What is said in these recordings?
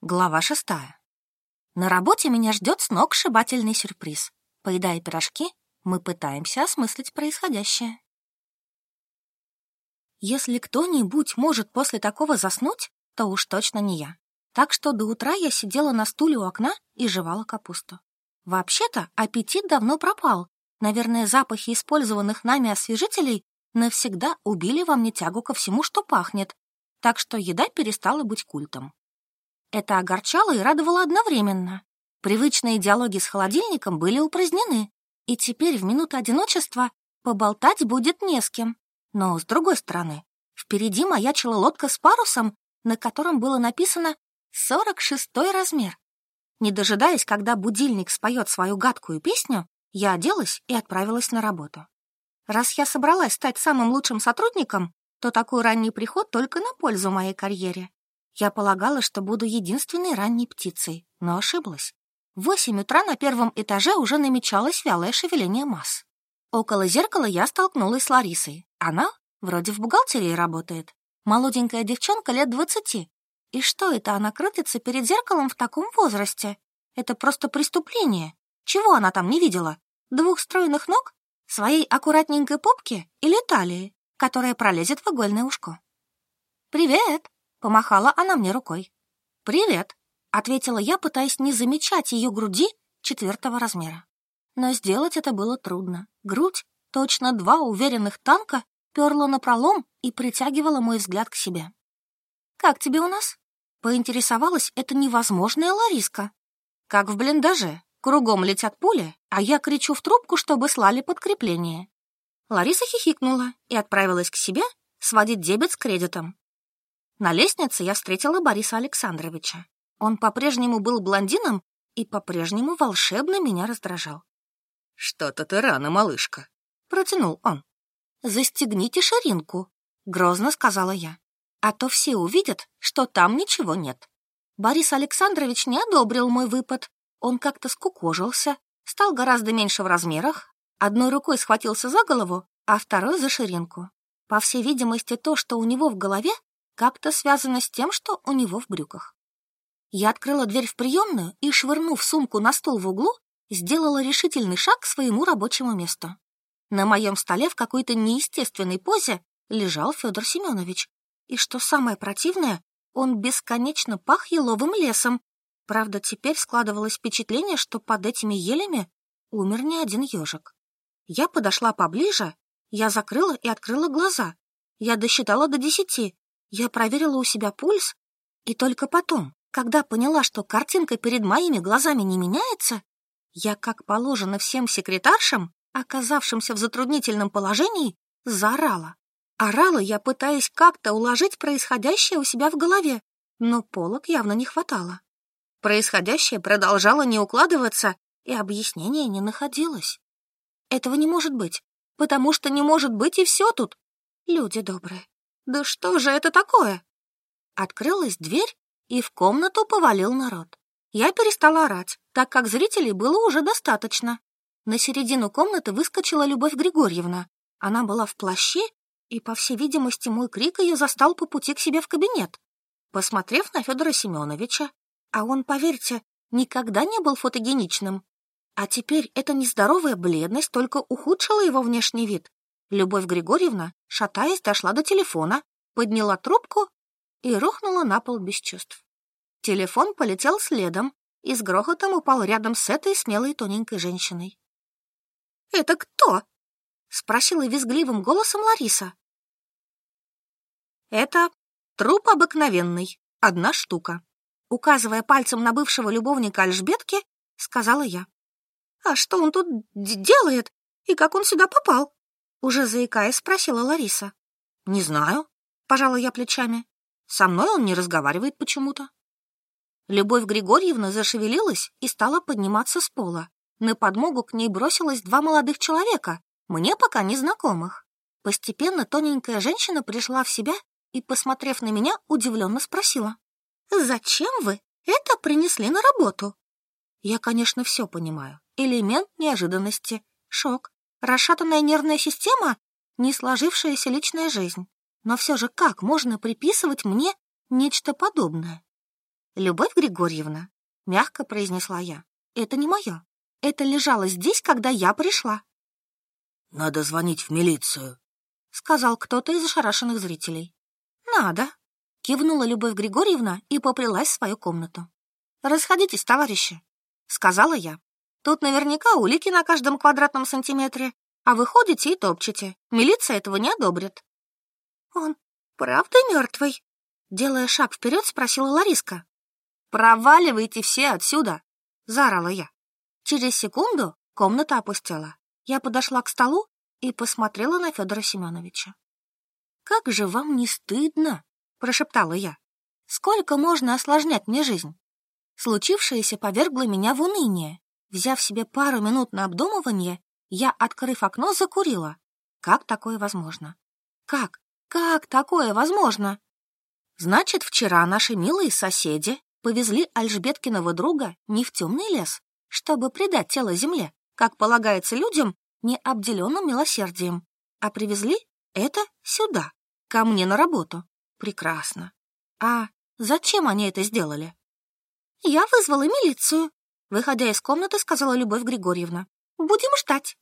Глава шестая. На работе меня ждет сногсшибательный сюрприз. Поедая пирожки, мы пытаемся осмыслить происходящее. Если кто-нибудь может после такого заснуть, то уж точно не я. Так что до утра я сидела на стуле у окна и жевала капусту. Вообще-то аппетит давно пропал. Наверное, запахи использованных нами освежителей навсегда убили во мне тягу ко всему, что пахнет. Так что еда перестала быть культом. Это огорчало и радовало одновременно. Привычные диалоги с холодильником были упразднены, и теперь в минуту одиночества поболтать будет не с кем. Но, с другой стороны, впереди маячила лодка с парусом, на котором было написано «сорок шестой размер». Не дожидаясь, когда будильник споет свою гадкую песню, я оделась и отправилась на работу. Раз я собралась стать самым лучшим сотрудником, то такой ранний приход только на пользу моей карьере. Я полагала, что буду единственной ранней птицей, но ошиблась. В восемь утра на первом этаже уже намечалось вялое шевеление масс. Около зеркала я столкнулась с Ларисой. Она вроде в бухгалтерии работает. Молоденькая девчонка лет двадцати. И что это она крутится перед зеркалом в таком возрасте? Это просто преступление. Чего она там не видела? Двух стройных ног? Своей аккуратненькой попки или талии, которая пролезет в игольное ушко? «Привет!» Помахала она мне рукой. «Привет», — ответила я, пытаясь не замечать ее груди четвертого размера. Но сделать это было трудно. Грудь, точно два уверенных танка, перла напролом и притягивала мой взгляд к себе. «Как тебе у нас?» — поинтересовалась эта невозможная Лариска. «Как в блиндаже. Кругом летят пули, а я кричу в трубку, чтобы слали подкрепление». Лариса хихикнула и отправилась к себе сводить дебет с кредитом. На лестнице я встретила Бориса Александровича. Он по-прежнему был блондином и по-прежнему волшебно меня раздражал. «Что-то ты рано, малышка», — протянул он. «Застегните ширинку», — грозно сказала я. «А то все увидят, что там ничего нет». Борис Александрович не одобрил мой выпад. Он как-то скукожился, стал гораздо меньше в размерах, одной рукой схватился за голову, а второй за ширинку. По всей видимости, то, что у него в голове, как-то связано с тем, что у него в брюках. Я открыла дверь в приемную и, швырнув сумку на стол в углу, сделала решительный шаг к своему рабочему месту. На моем столе в какой-то неестественной позе лежал Федор Семенович. И что самое противное, он бесконечно пах еловым лесом. Правда, теперь складывалось впечатление, что под этими елями умер не один ежик. Я подошла поближе, я закрыла и открыла глаза. Я досчитала до десяти, я проверила у себя пульс, и только потом, когда поняла, что картинка перед моими глазами не меняется, я, как положено всем секретаршам, оказавшимся в затруднительном положении, заорала. Орала я, пытаясь как-то уложить происходящее у себя в голове, но полок явно не хватало. Происходящее продолжало не укладываться, и объяснения не находилось. Этого не может быть, потому что не может быть и все тут. Люди добрые, да что же это такое? Открылась дверь, и в комнату повалил народ. Я перестала орать, так как зрителей было уже достаточно. На середину комнаты выскочила Любовь Григорьевна. Она была в плаще, и, по всей видимости, мой крик ее застал по пути к себе в кабинет. Посмотрев на Федора Семеновича, а он, поверьте, никогда не был фотогеничным, а теперь эта нездоровая бледность только ухудшила его внешний вид. Любовь Григорьевна, шатаясь, дошла до телефона, подняла трубку и рухнула на пол без чувств. Телефон полетел следом и с грохотом упал рядом с этой смелой тоненькой женщиной. «Это кто?» — спросила визгливым голосом Лариса. «Это труп обыкновенный, одна штука», — указывая пальцем на бывшего любовника Альжбетки, сказала я. «А что он тут делает? И как он сюда попал?» Уже заикаясь, спросила Лариса. «Не знаю», — пожала я плечами. «Со мной он не разговаривает почему-то». Любовь Григорьевна зашевелилась и стала подниматься с пола. На подмогу к ней бросилось два молодых человека, мне пока незнакомых. Постепенно тоненькая женщина пришла в себя и, посмотрев на меня, удивленно спросила. «Зачем вы это принесли на работу?» Я, конечно, все понимаю. Элемент неожиданности, шок, Расшатанная нервная система — не сложившаяся личная жизнь. Но все же как можно приписывать мне нечто подобное? «Любовь Григорьевна», — мягко произнесла я, — «это не мое. Это лежало здесь, когда я пришла». «Надо звонить в милицию», — сказал кто-то из ошарашенных зрителей. «Надо», — кивнула Любовь Григорьевна и поплелась в свою комнату. «Расходитесь, товарищи», — сказала я. «Тут наверняка улики на каждом квадратном сантиметре, а вы ходите и топчете. Милиция этого не одобрит». «Он правда мертвый?» Делая шаг вперед, спросила Лариска. «Проваливайте все отсюда!» — заорала я. Через секунду комната опустела. Я подошла к столу и посмотрела на Федора Семеновича. «Как же вам не стыдно?» — прошептала я. «Сколько можно осложнять мне жизнь?» Случившееся повергло меня в уныние. Взяв себе пару минут на обдумывание, я, открыв окно, закурила. Как такое возможно? Как? Как такое возможно? Значит, вчера наши милые соседи повезли Альжбеткиного друга не в темный лес, чтобы предать тело земле, как полагается людям, не обделенным милосердием, а привезли это сюда, ко мне на работу. Прекрасно. А зачем они это сделали? Я вызвала милицию, выходя из комнаты, сказала Любовь Григорьевна. Будем ждать.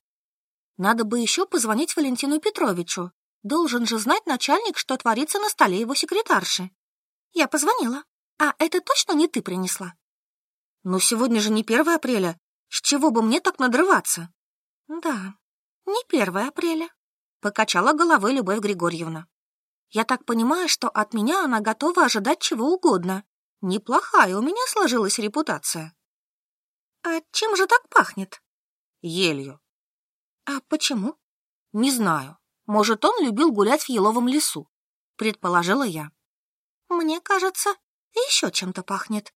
Надо бы еще позвонить Валентину Петровичу. Должен же знать начальник, что творится на столе его секретарши. Я позвонила. А это точно не ты принесла? Но сегодня же не 1 апреля. С чего бы мне так надрываться? Да, не 1 апреля, покачала головой Любовь Григорьевна. Я так понимаю, что от меня она готова ожидать чего угодно. Неплохая у меня сложилась репутация. А чем же так пахнет? Елью. А почему? Не знаю. Может, он любил гулять в еловом лесу, предположила я. Мне кажется, еще чем-то пахнет.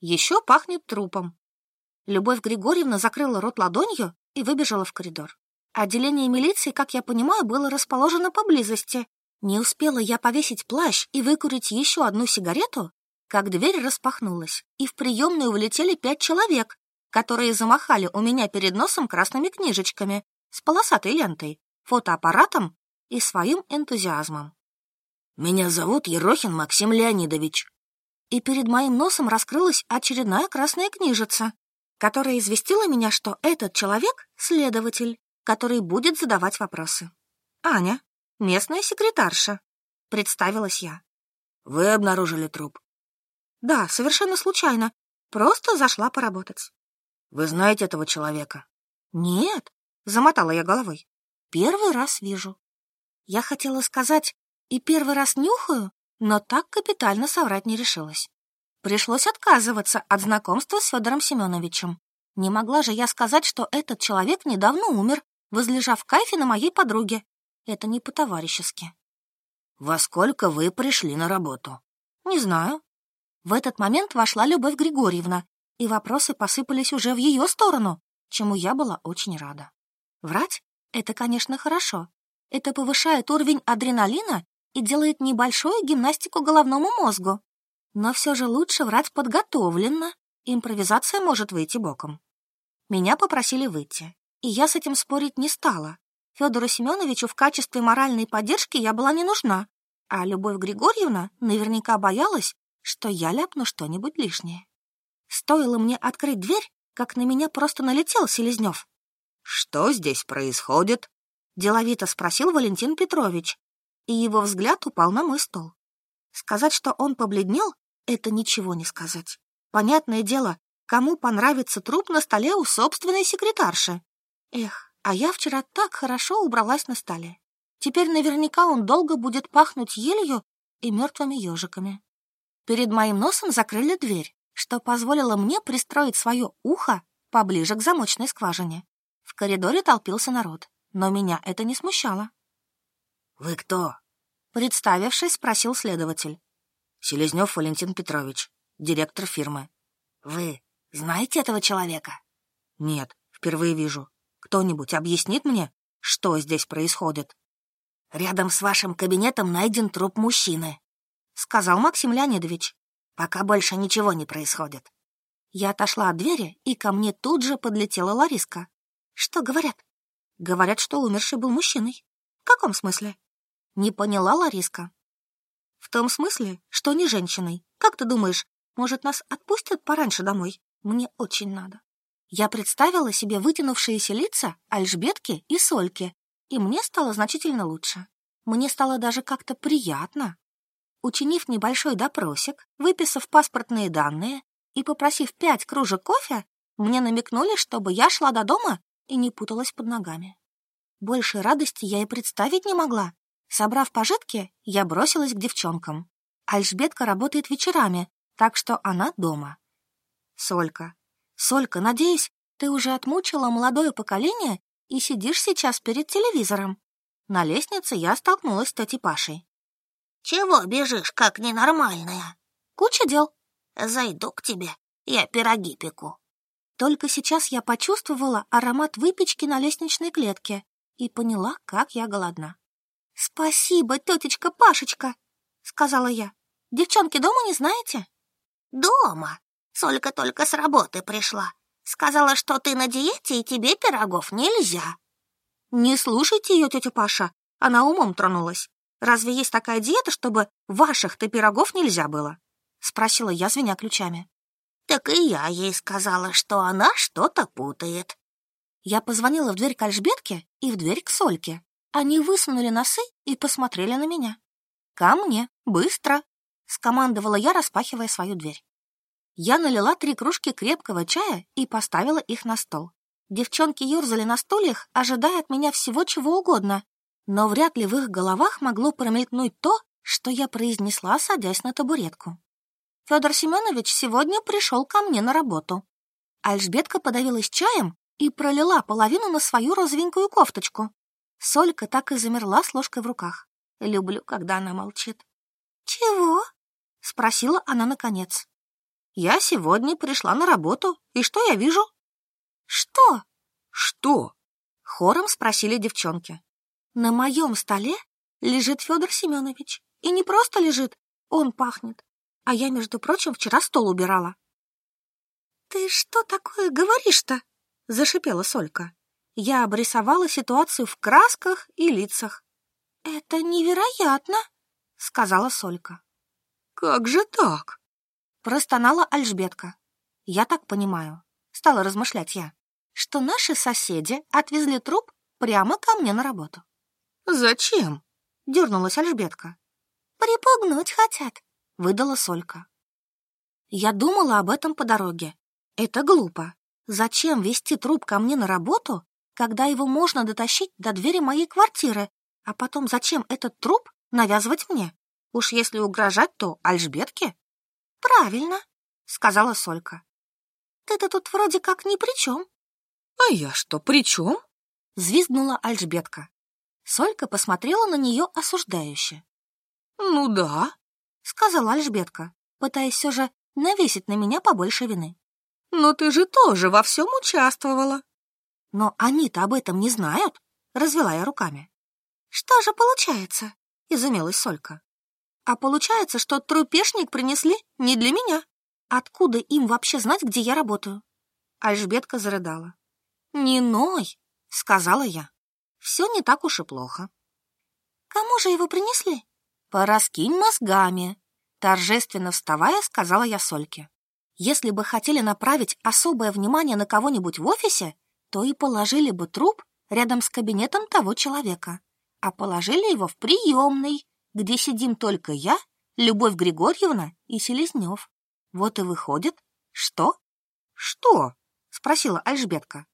Еще пахнет трупом. Любовь Григорьевна закрыла рот ладонью и выбежала в коридор. Отделение милиции, как я понимаю, было расположено поблизости. Не успела я повесить плащ и выкурить еще одну сигарету, как дверь распахнулась, и в приемную влетели пять человек, которые замахали у меня перед носом красными книжечками с полосатой лентой, фотоаппаратом и своим энтузиазмом. «Меня зовут Ерохин Максим Леонидович», и перед моим носом раскрылась очередная красная книжица, которая известила меня, что этот человек — следователь, который будет задавать вопросы. «Аня, местная секретарша», — представилась я. «Вы обнаружили труп?» «Да, совершенно случайно. Просто зашла поработать». «Вы знаете этого человека?» «Нет», — замотала я головой. «Первый раз вижу». Я хотела сказать «и первый раз нюхаю», но так капитально соврать не решилась. Пришлось отказываться от знакомства с Федором Семеновичем. Не могла же я сказать, что этот человек недавно умер, возлежав в кайфе на моей подруге. Это не по-товарищески. «Во сколько вы пришли на работу?» «Не знаю». В этот момент вошла Любовь Григорьевна, и вопросы посыпались уже в ее сторону, чему я была очень рада. Врать — это, конечно, хорошо. Это повышает уровень адреналина и делает небольшую гимнастику головному мозгу. Но все же лучше врать подготовленно, импровизация может выйти боком. Меня попросили выйти, и я с этим спорить не стала. Федору Семеновичу в качестве моральной поддержки я была не нужна, а Любовь Григорьевна наверняка боялась, что я ляпну что-нибудь лишнее. Стоило мне открыть дверь, как на меня просто налетел Селезнев. «Что здесь происходит?» — деловито спросил Валентин Петрович, и его взгляд упал на мой стол. Сказать, что он побледнел, это ничего не сказать. Понятное дело, кому понравится труп на столе у собственной секретарши. Эх, а я вчера так хорошо убралась на столе. Теперь наверняка он долго будет пахнуть елью и мертвыми ежиками. Перед моим носом закрыли дверь, что позволило мне пристроить свое ухо поближе к замочной скважине. В коридоре толпился народ, но меня это не смущало. «Вы кто?» Представившись, спросил следователь. «Селезнев Валентин Петрович, директор фирмы». «Вы знаете этого человека?» «Нет, впервые вижу. Кто-нибудь объяснит мне, что здесь происходит?» «Рядом с вашим кабинетом найден труп мужчины», — сказал Максим Леонидович. «Пока больше ничего не происходит». Я отошла от двери, и ко мне тут же подлетела Лариска. «Что говорят?» «Говорят, что умерший был мужчиной». «В каком смысле?» Не поняла Лариска. В том смысле, что не женщиной. Как ты думаешь, Может, нас отпустят пораньше домой? Мне очень надо. Я представила себе вытянувшиеся лица Альжбетки и Сольки, и мне стало значительно лучше. Мне стало даже как-то приятно. Учинив небольшой допросик, выписав паспортные данные и попросив пять кружек кофе, мне намекнули, чтобы я шла до дома и не путалась под ногами. Большей радости я и представить не могла. Собрав пожитки, я бросилась к девчонкам. Альжбетка работает вечерами, так что она дома. Солька. Солька, надеюсь, ты уже отмучила молодое поколение и сидишь сейчас перед телевизором. На лестнице я столкнулась с тетей Пашей. Чего бежишь, как ненормальная? Куча дел. Зайду к тебе, я пироги пеку. Только сейчас я почувствовала аромат выпечки на лестничной клетке и поняла, как я голодна. «Спасибо, тетечка Пашечка», — сказала я. «Девчонки дома не знаете?» «Дома. Солька только с работы пришла. Сказала, что ты на диете и тебе пирогов нельзя». «Не слушайте ее, тетя Паша. Она умом тронулась. Разве есть такая диета, чтобы ваших-то пирогов нельзя было?» — спросила я, звеня ключами. Так и я ей сказала, что она что-то путает. Я позвонила в дверь к Альжбетке и в дверь к Сольке. Они высунули носы и посмотрели на меня. «Ко мне, быстро!» — скомандовала я, распахивая свою дверь. Я налила три кружки крепкого чая и поставила их на стол. Девчонки юрзали на стульях, ожидая от меня всего чего угодно, но вряд ли в их головах могло промелькнуть то, что я произнесла, садясь на табуретку. Федор Семенович сегодня пришел ко мне на работу. Альжбетка подавилась чаем и пролила половину на свою розовенькую кофточку. Солька так и замерла с ложкой в руках. Люблю, когда она молчит. «Чего?» — спросила она наконец. «Я сегодня пришла на работу, и что я вижу?» «Что?» «Что?» — хором спросили девчонки. «На моем столе лежит Федор Семенович. И не просто лежит, он пахнет. А я, между прочим, вчера стол убирала. «Ты что такое говоришь-то?» — зашипела Солька. Я обрисовала ситуацию в красках и лицах. «Это невероятно!» — сказала Солька. «Как же так?» — простонала Альжбетка. «Я так понимаю», — стала размышлять я, «что наши соседи отвезли труп прямо ко мне на работу». «Зачем?» — дернулась Альжбетка. «Припугнуть хотят», — выдала Солька. Я думала об этом по дороге. Это глупо. Зачем вести труп ко мне на работу, когда его можно дотащить до двери моей квартиры, а потом зачем этот труп навязывать мне? Уж если угрожать, то Альжбетке? Правильно, сказала Солька. Ты-то тут вроде как ни при чем. А я что, при чем? Звизгнула Альжбетка. Солька посмотрела на нее осуждающе. Ну да, сказала Альжбетка, пытаясь все же навесить на меня побольше вины. «Но ты же тоже во всем участвовала». «Но они-то об этом не знают», — развела я руками. «Что же получается?» — изумилась Солька. «А получается, что трупешник принесли не для меня. Откуда им вообще знать, где я работаю?» Альжбетка зарыдала. «Не ной», — сказала я. «Все не так уж и плохо». «Кому же его принесли?» «Пораскинь мозгами», — торжественно вставая, сказала я Сольке. «Если бы хотели направить особое внимание на кого-нибудь в офисе, то и положили бы труп рядом с кабинетом того человека, а положили его в приемный, где сидим только я, Любовь Григорьевна и Селезнев. Вот и выходит, что?» «Что?» — спросила Альжбетка.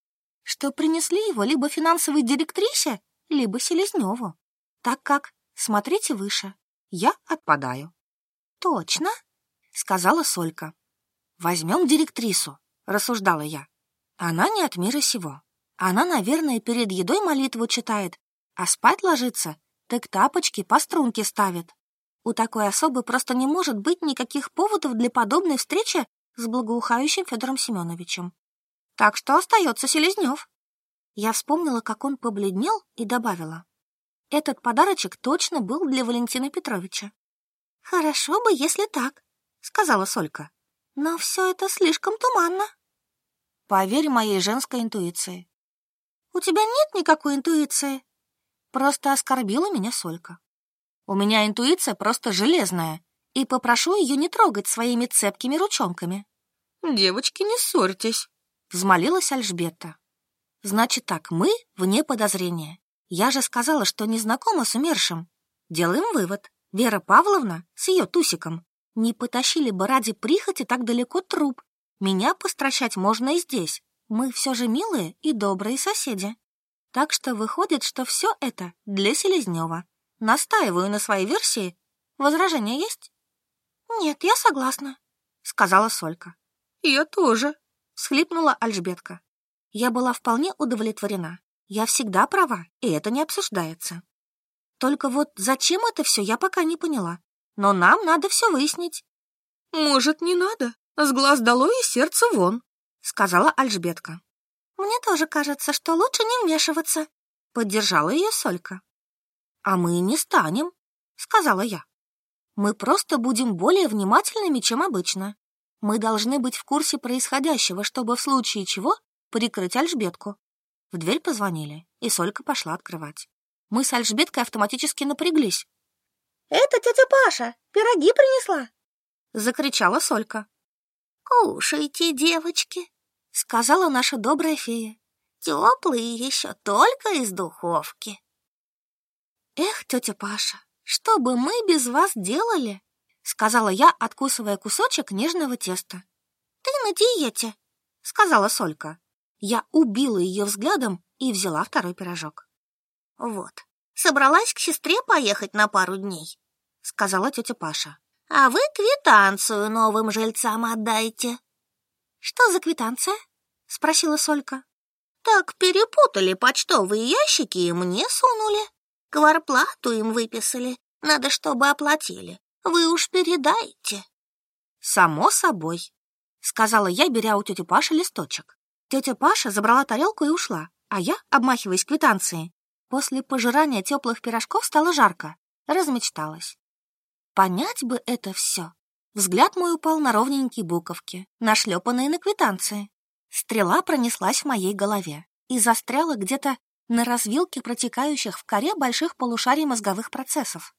«Что принесли его либо финансовой директрисе, либо Селезневу, так как, смотрите выше, я отпадаю. Точно, сказала Солька. Возьмем директрису, рассуждала я. Она не от мира сего. Она, наверное, перед едой молитву читает, а спать ложится, так тапочки по струнке ставит. У такой особы просто не может быть никаких поводов для подобной встречи с благоухающим Федором Семеновичем. Так что остается Селезнев. Я вспомнила, как он побледнел, и добавила. Этот подарочек точно был для Валентина Петровича. «Хорошо бы, если так», — сказала Солька. «Но все это слишком туманно». «Поверь моей женской интуиции». «У тебя нет никакой интуиции?» Просто оскорбила меня Солька. «У меня интуиция просто железная, и попрошу ее не трогать своими цепкими ручонками. «Девочки, не ссорьтесь», — взмолилась Альжбетта. «Значит так, мы вне подозрения. Я же сказала, что не знакома с умершим. Делаем вывод. Вера Павловна с ее тусиком не потащили бы ради прихоти так далеко труп. Меня постращать можно и здесь. Мы все же милые и добрые соседи. Так что выходит, что все это для Селезнева. Настаиваю на своей версии. Возражения есть? Нет, я согласна, сказала Солька. Я тоже, схлипнула Альжбетка. Я была вполне удовлетворена. Я всегда права, и это не обсуждается. Только вот зачем это все, я пока не поняла. Но нам надо все выяснить. Может, не надо? С глаз долой и сердце вон, сказала Альжбетка. Мне тоже кажется, что лучше не вмешиваться, поддержала ее Солька. А мы не станем, сказала я. Мы просто будем более внимательными, чем обычно. Мы должны быть в курсе происходящего, чтобы в случае чего прикрыть Альжбетку. В дверь позвонили, и Солька пошла открывать. Мы с Альжбеткой автоматически напряглись. «Это тетя Паша пироги принесла!» — закричала Солька. «Кушайте, девочки!» — сказала наша добрая фея. «Теплые еще только из духовки!» «Эх, тетя Паша, что бы мы без вас делали?» — сказала я, откусывая кусочек нежного теста. «Ты на диете!» — сказала Солька. Я убила ее взглядом и взяла второй пирожок. «Вот, собралась к сестре поехать на пару дней», — сказала тетя Паша. «А вы квитанцию новым жильцам отдайте». «Что за квитанция?» — спросила Солька. «Так перепутали почтовые ящики и мне сунули. Кварплату им выписали. Надо, чтобы оплатили. Вы уж передайте». «Само собой», — сказала я, беря у тети Паши листочек. Тетя Паша забрала тарелку и ушла, а я, обмахиваясь квитанцией, после пожирания теплых пирожков стало жарко, размечталась. Понять бы это все. Взгляд мой упал на ровненькие буковки, нашлепанные на квитанции. Стрела пронеслась в моей голове и застряла где-то на развилке протекающих в коре больших полушарий мозговых процессов.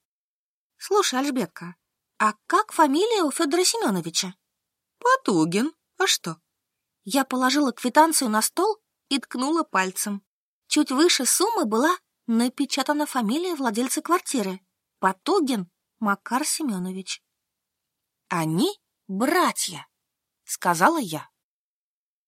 Слушай, Альжбетка, а как фамилия у Федора Семеновича? Потугин. А что? Я положила квитанцию на стол и ткнула пальцем. Чуть выше суммы была напечатана фамилия владельца квартиры — Потугин Макар Семенович. «Они братья», — сказала я.